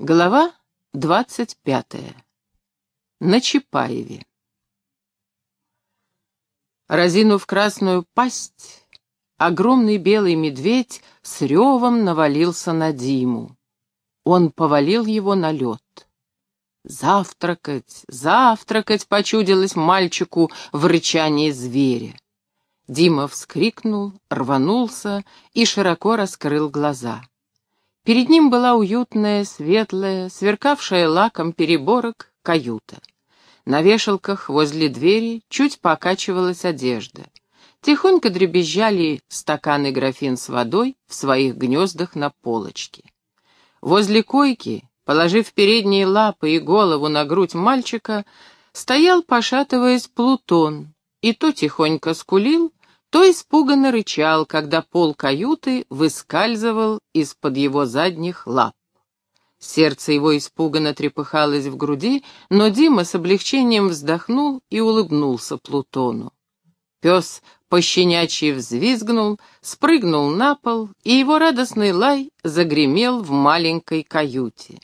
Глава двадцать пятая. На Чапаеве. Разинув красную пасть, огромный белый медведь с ревом навалился на Диму. Он повалил его на лед. «Завтракать, завтракать!» — почудилось мальчику в рычании зверя. Дима вскрикнул, рванулся и широко раскрыл глаза. Перед ним была уютная, светлая, сверкавшая лаком переборок каюта. На вешалках возле двери чуть покачивалась одежда. Тихонько дребезжали стаканы графин с водой в своих гнездах на полочке. Возле койки, положив передние лапы и голову на грудь мальчика, стоял, пошатываясь, Плутон, и то тихонько скулил, то испуганно рычал, когда пол каюты выскальзывал из-под его задних лап. Сердце его испуганно трепыхалось в груди, но Дима с облегчением вздохнул и улыбнулся Плутону. Пес пощенячьи взвизгнул, спрыгнул на пол, и его радостный лай загремел в маленькой каюте.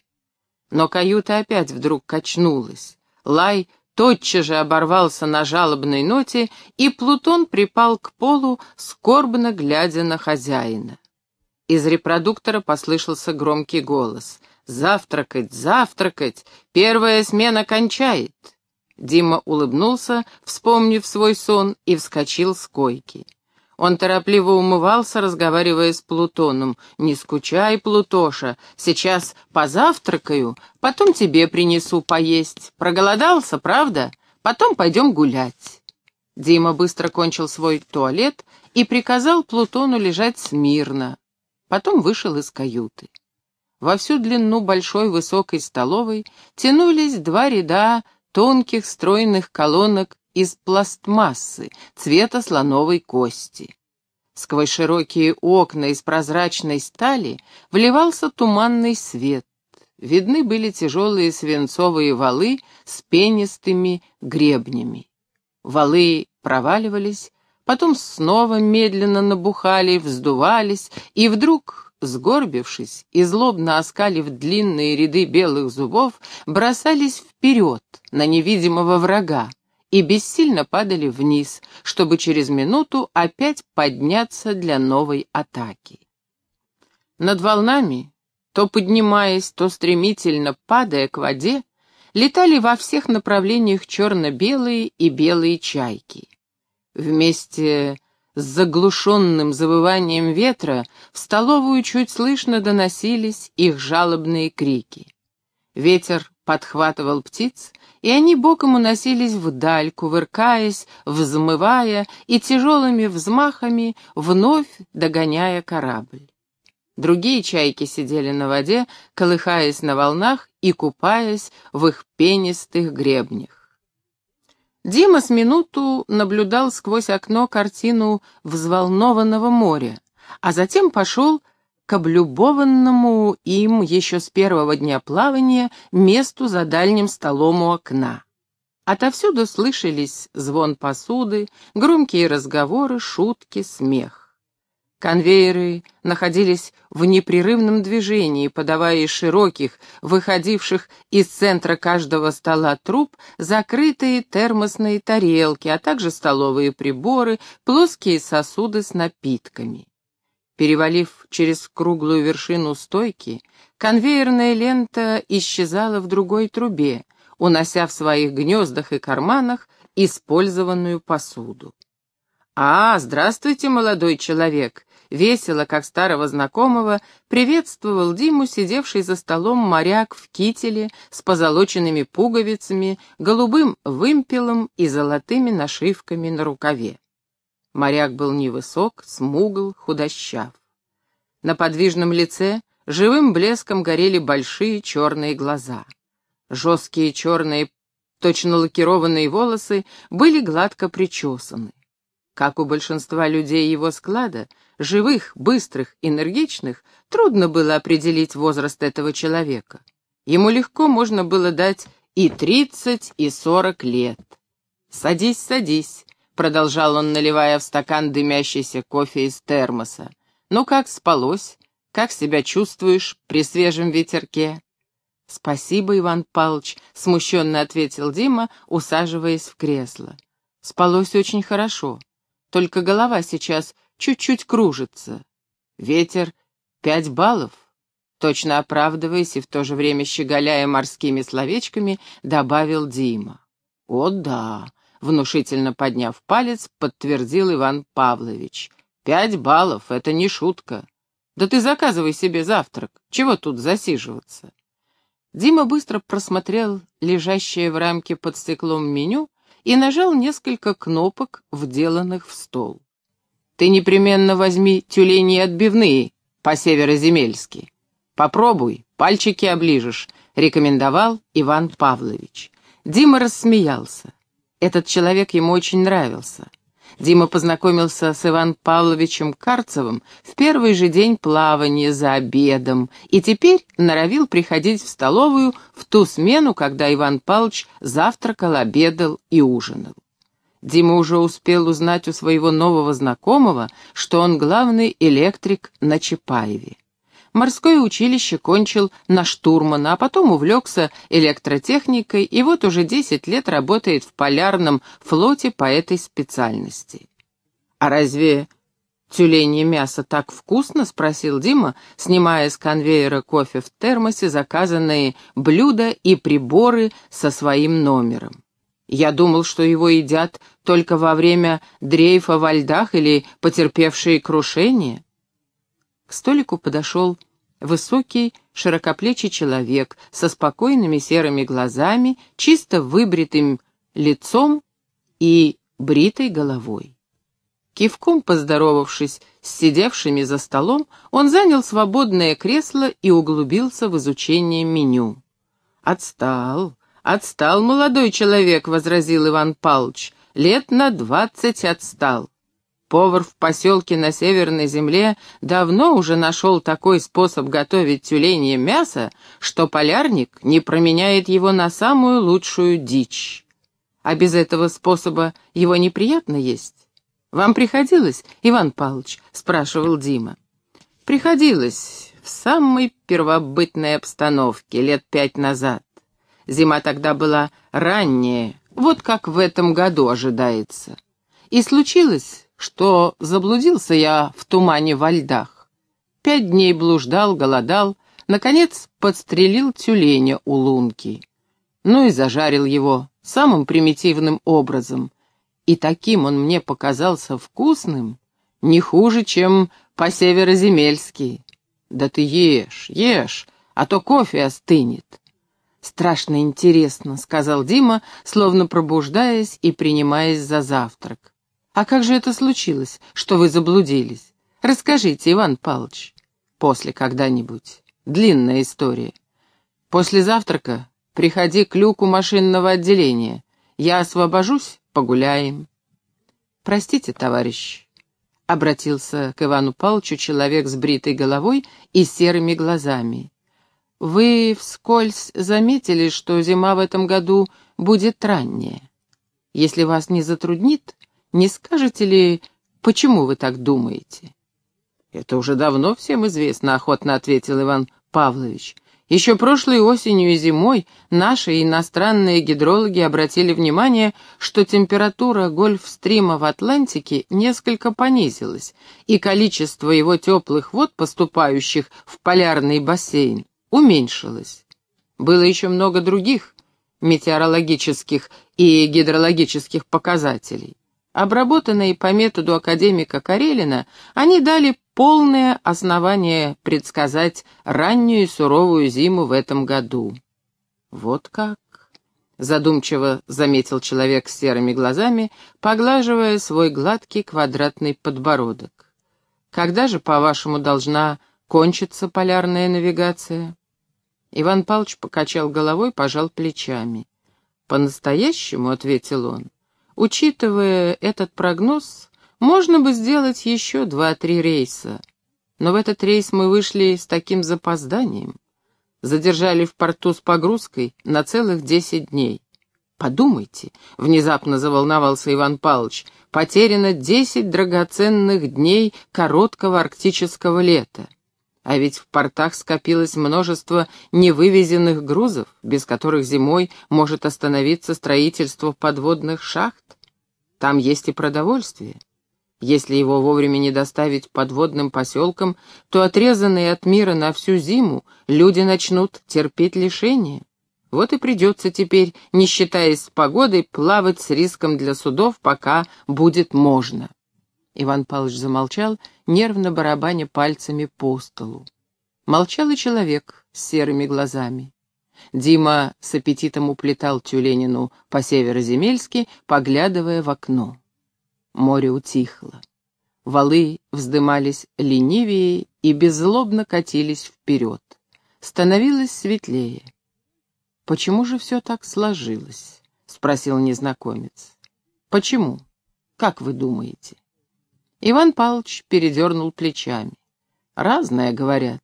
Но каюта опять вдруг качнулась. Лай тотчас же оборвался на жалобной ноте, и Плутон припал к полу, скорбно глядя на хозяина. Из репродуктора послышался громкий голос. «Завтракать, завтракать! Первая смена кончает!» Дима улыбнулся, вспомнив свой сон, и вскочил с койки. Он торопливо умывался, разговаривая с Плутоном. «Не скучай, Плутоша, сейчас позавтракаю, потом тебе принесу поесть. Проголодался, правда? Потом пойдем гулять». Дима быстро кончил свой туалет и приказал Плутону лежать смирно. Потом вышел из каюты. Во всю длину большой высокой столовой тянулись два ряда тонких стройных колонок из пластмассы цвета слоновой кости. Сквозь широкие окна из прозрачной стали вливался туманный свет. Видны были тяжелые свинцовые валы с пенистыми гребнями. Валы проваливались, потом снова медленно набухали, вздувались, и вдруг, сгорбившись и злобно оскалив длинные ряды белых зубов, бросались вперед на невидимого врага, и бессильно падали вниз, чтобы через минуту опять подняться для новой атаки. Над волнами, то поднимаясь, то стремительно падая к воде, летали во всех направлениях черно-белые и белые чайки. Вместе с заглушенным завыванием ветра в столовую чуть слышно доносились их жалобные крики. Ветер подхватывал птиц, и они боком уносились вдаль, кувыркаясь, взмывая и тяжелыми взмахами вновь догоняя корабль. Другие чайки сидели на воде, колыхаясь на волнах и купаясь в их пенистых гребнях. Дима с минуту наблюдал сквозь окно картину взволнованного моря, а затем пошел к облюбованному им еще с первого дня плавания месту за дальним столом у окна. Отовсюду слышались звон посуды, громкие разговоры, шутки, смех. Конвейеры находились в непрерывном движении, подавая из широких, выходивших из центра каждого стола труб, закрытые термосные тарелки, а также столовые приборы, плоские сосуды с напитками. Перевалив через круглую вершину стойки, конвейерная лента исчезала в другой трубе, унося в своих гнездах и карманах использованную посуду. «А, здравствуйте, молодой человек!» Весело, как старого знакомого, приветствовал Диму, сидевший за столом моряк в кителе с позолоченными пуговицами, голубым вымпелом и золотыми нашивками на рукаве. Моряк был невысок, смугл, худощав. На подвижном лице живым блеском горели большие черные глаза. Жесткие черные, точно лакированные волосы были гладко причесаны. Как у большинства людей его склада, живых, быстрых, энергичных, трудно было определить возраст этого человека. Ему легко можно было дать и тридцать, и сорок лет. «Садись, садись», — продолжал он, наливая в стакан дымящийся кофе из термоса. «Ну как спалось? Как себя чувствуешь при свежем ветерке?» «Спасибо, Иван Павлович», — смущенно ответил Дима, усаживаясь в кресло. «Спалось очень хорошо, только голова сейчас чуть-чуть кружится. Ветер пять баллов». Точно оправдываясь и в то же время щеголяя морскими словечками, добавил Дима. «О да», — внушительно подняв палец, подтвердил Иван Павлович. «Пять баллов — это не шутка. Да ты заказывай себе завтрак, чего тут засиживаться?» Дима быстро просмотрел лежащее в рамке под стеклом меню и нажал несколько кнопок, вделанных в стол. «Ты непременно возьми тюлени отбивные по-североземельски. Попробуй, пальчики оближешь», — рекомендовал Иван Павлович. Дима рассмеялся. Этот человек ему очень нравился. Дима познакомился с Иван Павловичем Карцевым в первый же день плавания за обедом и теперь норовил приходить в столовую в ту смену, когда Иван Павлович завтракал, обедал и ужинал. Дима уже успел узнать у своего нового знакомого, что он главный электрик на Чапаеве. Морское училище кончил на штурмана, а потом увлекся электротехникой и вот уже 10 лет работает в полярном флоте по этой специальности. «А разве тюленье мясо так вкусно?» — спросил Дима, снимая с конвейера кофе в термосе заказанные блюда и приборы со своим номером. Я думал, что его едят только во время дрейфа во льдах или потерпевшие крушение. К столику подошел высокий, широкоплечий человек со спокойными серыми глазами, чисто выбритым лицом и бритой головой. Кивком поздоровавшись с сидевшими за столом, он занял свободное кресло и углубился в изучение меню. «Отстал, отстал молодой человек», — возразил Иван Павлович, — «лет на двадцать отстал. Повар в поселке на Северной земле давно уже нашел такой способ готовить тюленье мясо, что полярник не променяет его на самую лучшую дичь. А без этого способа его неприятно есть. «Вам приходилось, Иван Павлович?» — спрашивал Дима. «Приходилось в самой первобытной обстановке лет пять назад. Зима тогда была ранняя, вот как в этом году ожидается. И случилось что заблудился я в тумане во льдах. Пять дней блуждал, голодал, наконец подстрелил тюленя у лунки. Ну и зажарил его самым примитивным образом. И таким он мне показался вкусным, не хуже, чем по-североземельски. Да ты ешь, ешь, а то кофе остынет. «Страшно интересно», — сказал Дима, словно пробуждаясь и принимаясь за завтрак. «А как же это случилось, что вы заблудились? Расскажите, Иван Павлович. После когда-нибудь. Длинная история. После завтрака приходи к люку машинного отделения. Я освобожусь, погуляем». «Простите, товарищ», — обратился к Ивану Павловичу человек с бритой головой и серыми глазами. «Вы вскользь заметили, что зима в этом году будет ранняя. Если вас не затруднит, не скажете ли, почему вы так думаете?» «Это уже давно всем известно», — охотно ответил Иван Павлович. «Еще прошлой осенью и зимой наши иностранные гидрологи обратили внимание, что температура гольфстрима в Атлантике несколько понизилась, и количество его теплых вод, поступающих в полярный бассейн, уменьшилось. Было еще много других метеорологических и гидрологических показателей. Обработанные по методу академика Карелина, они дали полное основание предсказать раннюю суровую зиму в этом году. «Вот как?» — задумчиво заметил человек с серыми глазами, поглаживая свой гладкий квадратный подбородок. «Когда же, по-вашему, должна кончиться полярная навигация?» Иван Павлович покачал головой, пожал плечами. «По-настоящему», — ответил он, Учитывая этот прогноз, можно бы сделать еще два-три рейса. Но в этот рейс мы вышли с таким запозданием. Задержали в порту с погрузкой на целых десять дней. «Подумайте», — внезапно заволновался Иван Павлович, «потеряно десять драгоценных дней короткого арктического лета. А ведь в портах скопилось множество невывезенных грузов, без которых зимой может остановиться строительство подводных шахт. Там есть и продовольствие. Если его вовремя не доставить подводным поселкам, то отрезанные от мира на всю зиму люди начнут терпеть лишения. Вот и придется теперь, не считаясь с погодой, плавать с риском для судов, пока будет можно. Иван Павлович замолчал, нервно барабаня пальцами по столу. Молчал и человек с серыми глазами. Дима с аппетитом уплетал тюленину по-североземельски, поглядывая в окно. Море утихло. Валы вздымались ленивее и беззлобно катились вперед. Становилось светлее. «Почему же все так сложилось?» — спросил незнакомец. «Почему? Как вы думаете?» Иван Павлович передернул плечами. «Разное, говорят.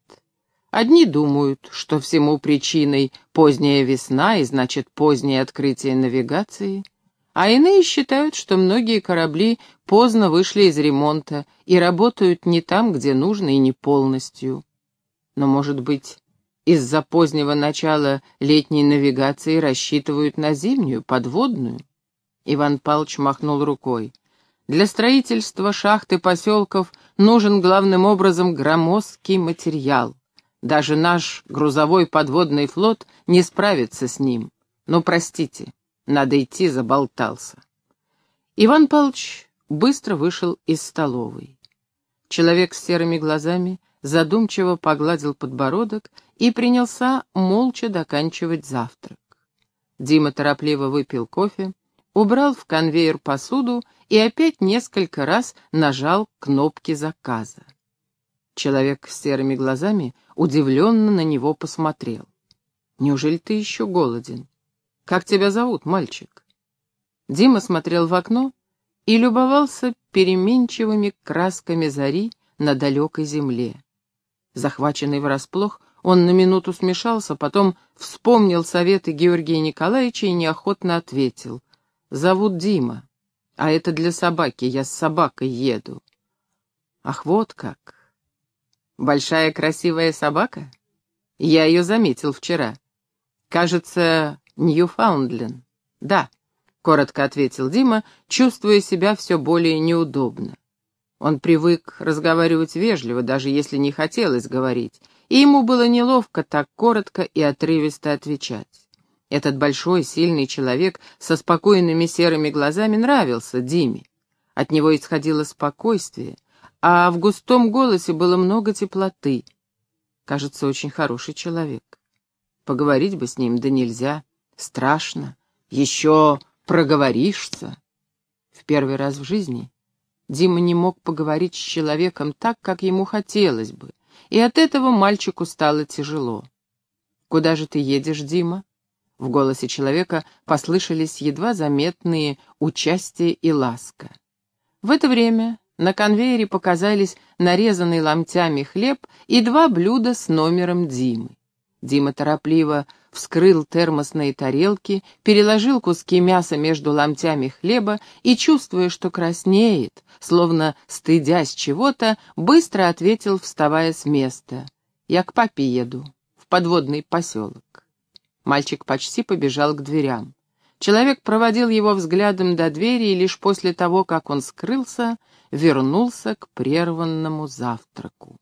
Одни думают, что всему причиной поздняя весна и, значит, позднее открытие навигации, а иные считают, что многие корабли поздно вышли из ремонта и работают не там, где нужно и не полностью. Но, может быть, из-за позднего начала летней навигации рассчитывают на зимнюю, подводную? Иван Павлович махнул рукой. Для строительства шахт и поселков нужен главным образом громоздкий материал. Даже наш грузовой подводный флот не справится с ним. Но, простите, надо идти, заболтался. Иван Павлович быстро вышел из столовой. Человек с серыми глазами задумчиво погладил подбородок и принялся молча доканчивать завтрак. Дима торопливо выпил кофе, убрал в конвейер посуду и опять несколько раз нажал кнопки заказа. Человек с серыми глазами удивленно на него посмотрел. «Неужели ты еще голоден? Как тебя зовут, мальчик?» Дима смотрел в окно и любовался переменчивыми красками зари на далекой земле. Захваченный врасплох, он на минуту смешался, потом вспомнил советы Георгия Николаевича и неохотно ответил. «Зовут Дима, а это для собаки, я с собакой еду». «Ах, вот как! Большая красивая собака? Я ее заметил вчера. Кажется, Ньюфаундлен. Да», — коротко ответил Дима, чувствуя себя все более неудобно. Он привык разговаривать вежливо, даже если не хотелось говорить, и ему было неловко так коротко и отрывисто отвечать. Этот большой, сильный человек со спокойными серыми глазами нравился Диме. От него исходило спокойствие, а в густом голосе было много теплоты. Кажется, очень хороший человек. Поговорить бы с ним, да нельзя. Страшно. Еще проговоришься. В первый раз в жизни Дима не мог поговорить с человеком так, как ему хотелось бы, и от этого мальчику стало тяжело. «Куда же ты едешь, Дима?» В голосе человека послышались едва заметные участие и ласка. В это время на конвейере показались нарезанный ломтями хлеб и два блюда с номером Димы. Дима торопливо вскрыл термосные тарелки, переложил куски мяса между ломтями хлеба и, чувствуя, что краснеет, словно стыдясь чего-то, быстро ответил, вставая с места. «Я к папе еду, в подводный поселок». Мальчик почти побежал к дверям. Человек проводил его взглядом до двери и лишь после того, как он скрылся, вернулся к прерванному завтраку.